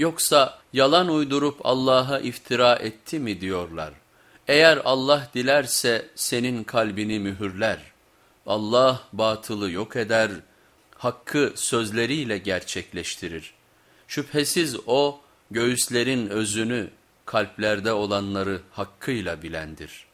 Yoksa yalan uydurup Allah'a iftira etti mi diyorlar. Eğer Allah dilerse senin kalbini mühürler. Allah batılı yok eder, hakkı sözleriyle gerçekleştirir. Şüphesiz O göğüslerin özünü, kalplerde olanları hakkıyla bilendir.''